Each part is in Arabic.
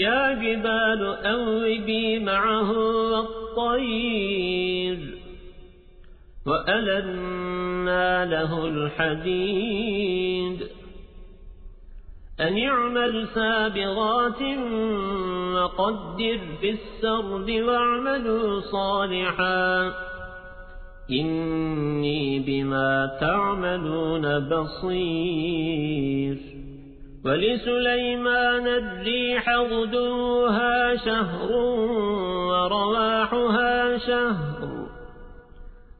يا جبال أوبي معه والطير وألنا له الحديد. أن يعمل سابغات وقدر في السرد واعملوا صالحا. إني بما تعملون بصير. ولسليمان الريح غدوها شهر ورواحها شهر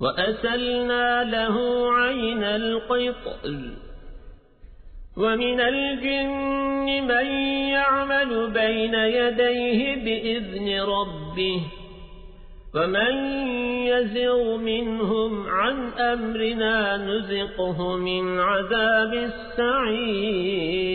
وأسلنا له عين القطر ومن الجن من يعمل بين يديه بإذن ربه ومن يزغ منهم عن أمرنا نزقه من عذاب السعير